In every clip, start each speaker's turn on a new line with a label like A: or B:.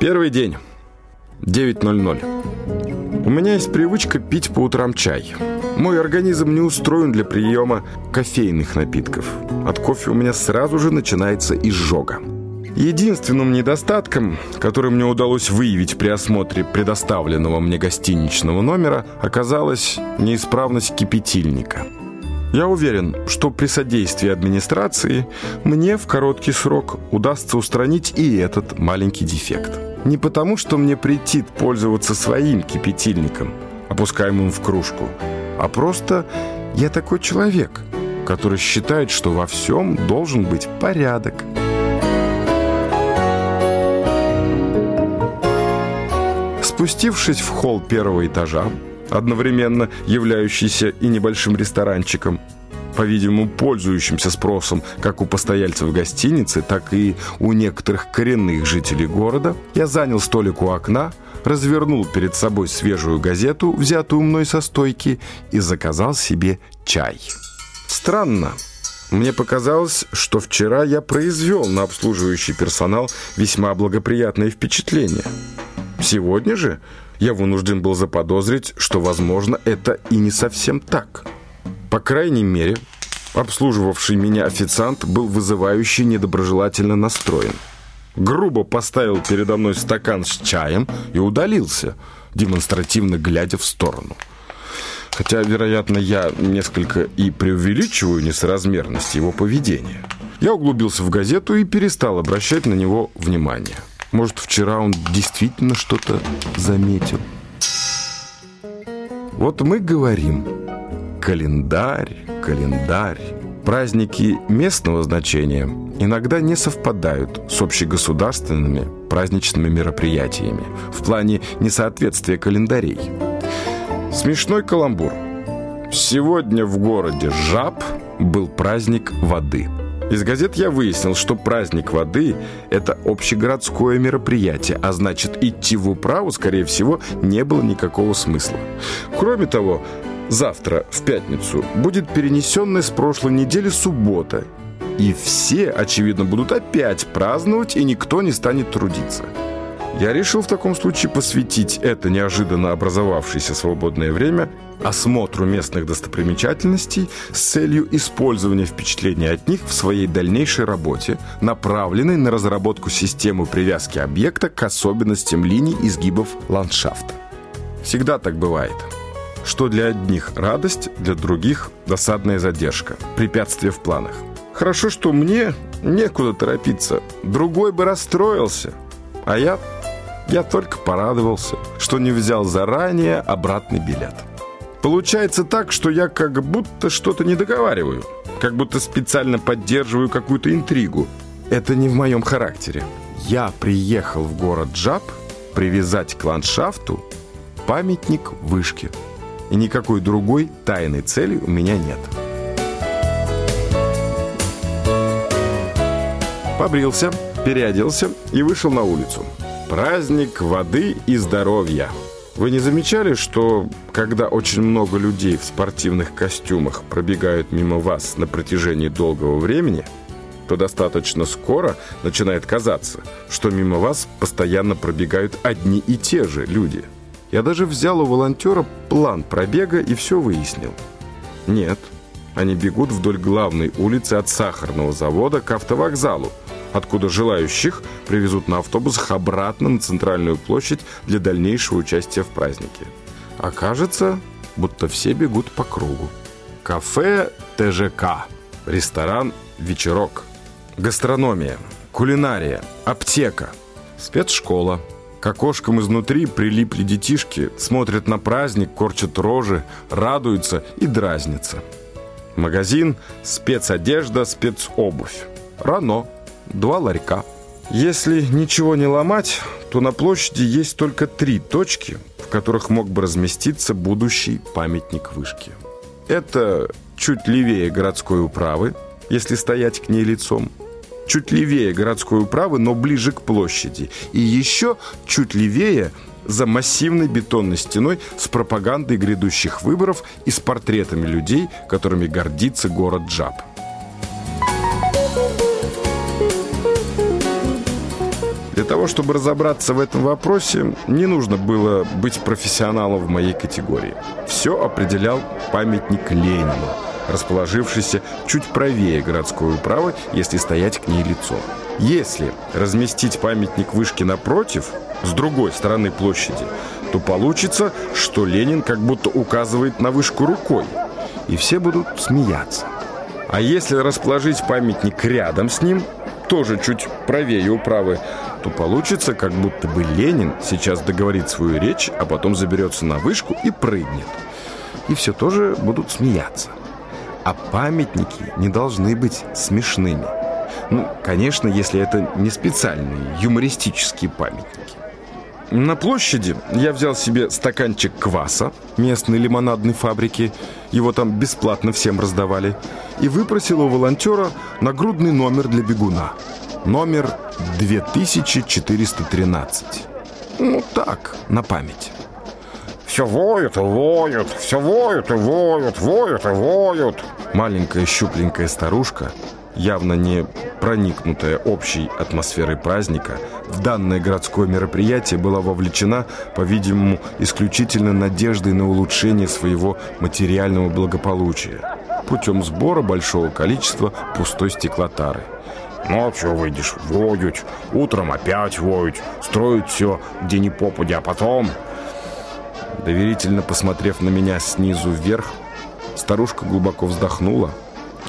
A: Первый день. 9.00. У меня есть привычка пить по утрам чай. Мой организм не устроен для приема кофейных напитков. От кофе у меня сразу же начинается изжога. Единственным недостатком, который мне удалось выявить при осмотре предоставленного мне гостиничного номера, оказалась неисправность кипятильника. Я уверен, что при содействии администрации мне в короткий срок удастся устранить и этот маленький дефект. Не потому, что мне претит пользоваться своим кипятильником, опускаемым в кружку, а просто я такой человек, который считает, что во всем должен быть порядок. Спустившись в холл первого этажа, одновременно являющийся и небольшим ресторанчиком, по-видимому, пользующимся спросом как у постояльцев гостиницы, так и у некоторых коренных жителей города, я занял столик у окна, развернул перед собой свежую газету, взятую мной со стойки, и заказал себе чай. Странно. Мне показалось, что вчера я произвел на обслуживающий персонал весьма благоприятное впечатление. Сегодня же я вынужден был заподозрить, что, возможно, это и не совсем так. По крайней мере, обслуживавший меня официант был вызывающе недоброжелательно настроен. Грубо поставил передо мной стакан с чаем и удалился, демонстративно глядя в сторону. Хотя, вероятно, я несколько и преувеличиваю несоразмерность его поведения. Я углубился в газету и перестал обращать на него внимание. Может, вчера он действительно что-то заметил. Вот мы говорим Календарь, календарь. Праздники местного значения иногда не совпадают с общегосударственными праздничными мероприятиями в плане несоответствия календарей. Смешной каламбур. Сегодня в городе Жаб был праздник воды. Из газет я выяснил, что праздник воды – это общегородское мероприятие, а значит, идти в управу, скорее всего, не было никакого смысла. Кроме того, Завтра, в пятницу, будет перенесенная с прошлой недели суббота. И все, очевидно, будут опять праздновать, и никто не станет трудиться. Я решил в таком случае посвятить это неожиданно образовавшееся свободное время осмотру местных достопримечательностей с целью использования впечатлений от них в своей дальнейшей работе, направленной на разработку системы привязки объекта к особенностям линий изгибов ландшафта. Всегда так бывает что для одних радость, для других досадная задержка, препятствие в планах. Хорошо, что мне некуда торопиться. Другой бы расстроился. А я... я только порадовался, что не взял заранее обратный билет. Получается так, что я как будто что-то не договариваю, как будто специально поддерживаю какую-то интригу. Это не в моем характере. Я приехал в город Джаб привязать к ландшафту памятник вышки и никакой другой тайной цели у меня нет. Побрился, переоделся и вышел на улицу. Праздник воды и здоровья. Вы не замечали, что когда очень много людей в спортивных костюмах пробегают мимо вас на протяжении долгого времени, то достаточно скоро начинает казаться, что мимо вас постоянно пробегают одни и те же люди – я даже взял у волонтера план пробега и все выяснил. Нет, они бегут вдоль главной улицы от сахарного завода к автовокзалу, откуда желающих привезут на автобусах обратно на центральную площадь для дальнейшего участия в празднике. Окажется, будто все бегут по кругу. Кафе ТЖК, ресторан «Вечерок», гастрономия, кулинария, аптека, спецшкола – к окошкам изнутри прилипли детишки, смотрят на праздник, корчат рожи, радуются и дразнятся. Магазин, спецодежда, спецобувь. Рано. Два ларька. Если ничего не ломать, то на площади есть только три точки, в которых мог бы разместиться будущий памятник вышки. Это чуть левее городской управы, если стоять к ней лицом – чуть левее городской управы, но ближе к площади. И еще чуть левее за массивной бетонной стеной с пропагандой грядущих выборов и с портретами людей, которыми гордится город Джаб. Для того, чтобы разобраться в этом вопросе, не нужно было быть профессионалом в моей категории. Все определял памятник Ленину, расположившийся чуть правее городской управы, если стоять к ней лицом. Если разместить памятник вышки напротив, с другой стороны площади, то получится, что Ленин как будто указывает на вышку рукой, и все будут смеяться. А если расположить памятник рядом с ним, тоже чуть правее управы, то получится, как будто бы Ленин сейчас договорит свою речь, а потом заберется на вышку и прыгнет. И все тоже будут смеяться. А памятники не должны быть смешными. Ну, конечно, если это не специальные юмористические памятники. На площади я взял себе стаканчик кваса местной лимонадной фабрики, его там бесплатно всем раздавали, и выпросил у волонтера нагрудный номер для бегуна. Номер 2413. Ну так, на память.
B: Все воют и воют, все воют и воют, воют и воют.
A: Маленькая щупленькая старушка явно не проникнутая общей атмосферой праздника, в данное городское мероприятие была вовлечена, по-видимому, исключительно надеждой на улучшение своего материального благополучия путем сбора большого количества пустой стеклотары.
B: Ночью выйдешь, воют, утром опять воют, строят все, где ни попади, а потом...
A: Доверительно посмотрев на меня снизу вверх, старушка глубоко вздохнула,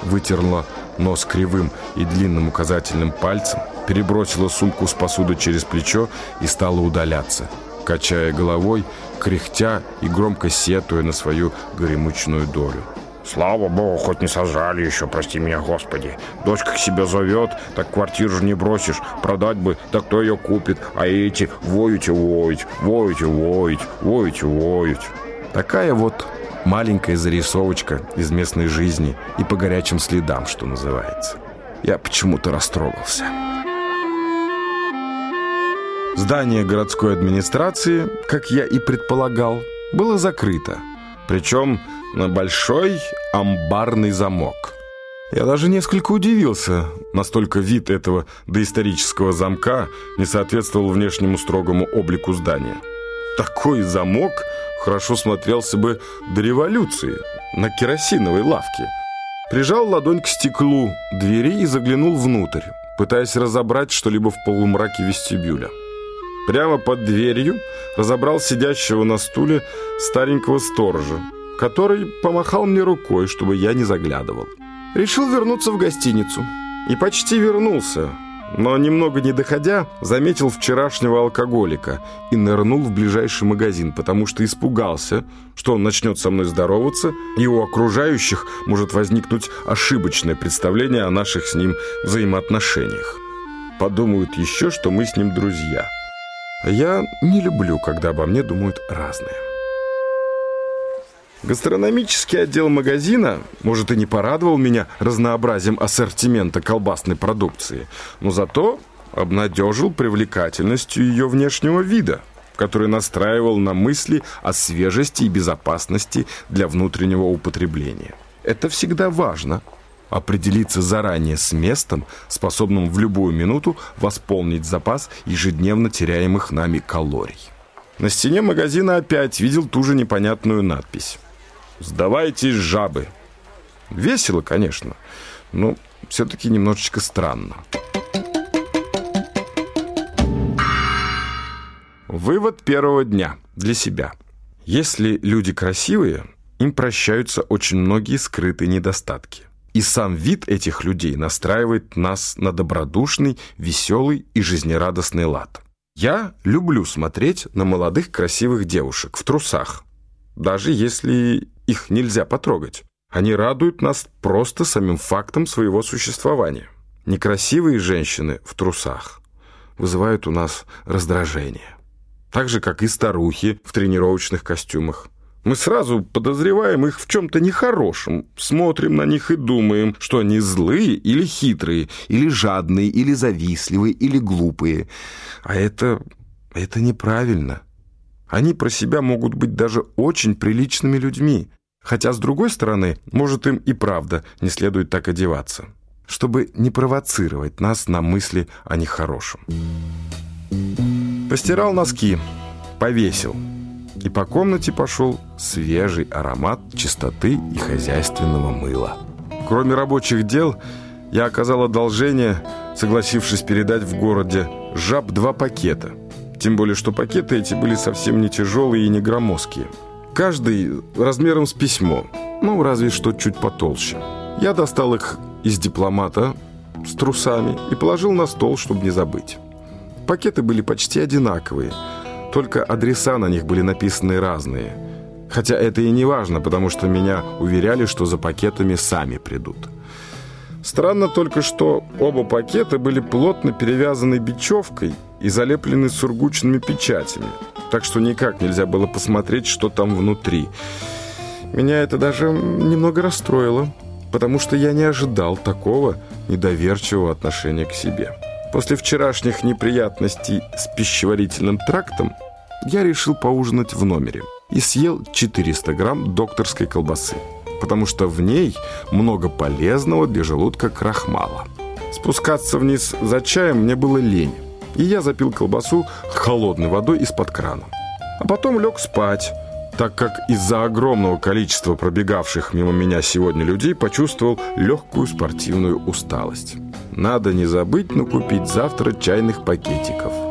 A: вытерла нос кривым и длинным указательным пальцем, перебросила сумку с посудой через плечо и стала удаляться, качая головой, кряхтя и громко сетуя на свою горемычную долю.
B: Слава богу, хоть не сожрали еще, прости меня, Господи. Дочка к себе зовет, так квартиру же не бросишь. Продать бы, так кто ее купит? А эти воют и воют, воют и воют, воют и воют.
A: Такая вот Маленькая зарисовочка из местной жизни и по горячим следам, что называется. Я почему-то растрогался. Здание городской администрации, как я и предполагал, было закрыто. Причем на большой амбарный замок. Я даже несколько удивился, настолько вид этого доисторического замка не соответствовал внешнему строгому облику здания. Такой замок хорошо смотрелся бы до революции на керосиновой лавке. Прижал ладонь к стеклу двери и заглянул внутрь, пытаясь разобрать что-либо в полумраке вестибюля. Прямо под дверью разобрал сидящего на стуле старенького сторожа, который помахал мне рукой, чтобы я не заглядывал. Решил вернуться в гостиницу. И почти вернулся, но немного не доходя, заметил вчерашнего алкоголика и нырнул в ближайший магазин, потому что испугался, что он начнет со мной здороваться, и у окружающих может возникнуть ошибочное представление о наших с ним взаимоотношениях. Подумают еще, что мы с ним друзья. Я не люблю, когда обо мне думают разные. Гастрономический отдел магазина, может, и не порадовал меня разнообразием ассортимента колбасной продукции, но зато обнадежил привлекательностью ее внешнего вида, который настраивал на мысли о свежести и безопасности для внутреннего употребления. Это всегда важно – определиться заранее с местом, способным в любую минуту восполнить запас ежедневно теряемых нами калорий. На стене магазина опять видел ту же непонятную надпись. Сдавайтесь, жабы. Весело, конечно, но все-таки немножечко странно. Вывод первого дня для себя. Если люди красивые, им прощаются очень многие скрытые недостатки. И сам вид этих людей настраивает нас на добродушный, веселый и жизнерадостный лад. Я люблю смотреть на молодых красивых девушек в трусах, даже если их нельзя потрогать. Они радуют нас просто самим фактом своего существования. Некрасивые женщины в трусах вызывают у нас раздражение. Так же, как и старухи в тренировочных костюмах. Мы сразу подозреваем их в чем-то нехорошем, смотрим на них и думаем, что они злые или хитрые, или жадные, или завистливые, или глупые. А это... это неправильно. Они про себя могут быть даже очень приличными людьми. Хотя, с другой стороны, может им и правда не следует так одеваться, чтобы не провоцировать нас на мысли о нехорошем. Постирал носки, повесил. И по комнате пошел свежий аромат чистоты и хозяйственного мыла. Кроме рабочих дел, я оказал одолжение, согласившись передать в городе жаб два пакета. Тем более, что пакеты эти были совсем не тяжелые и не громоздкие. Каждый размером с письмо, ну, разве что чуть потолще. Я достал их из дипломата с трусами и положил на стол, чтобы не забыть. Пакеты были почти одинаковые, только адреса на них были написаны разные. Хотя это и не важно, потому что меня уверяли, что за пакетами сами придут. Странно только, что оба пакета были плотно перевязаны бечевкой и залеплены сургучными печатями, так что никак нельзя было посмотреть, что там внутри. Меня это даже немного расстроило, потому что я не ожидал такого недоверчивого отношения к себе. После вчерашних неприятностей с пищеварительным трактом я решил поужинать в номере и съел 400 грамм докторской колбасы потому что в ней много полезного для желудка крахмала. Спускаться вниз за чаем мне было лень, и я запил колбасу холодной водой из-под крана. А потом лег спать, так как из-за огромного количества пробегавших мимо меня сегодня людей почувствовал легкую спортивную усталость. Надо не забыть накупить завтра чайных пакетиков.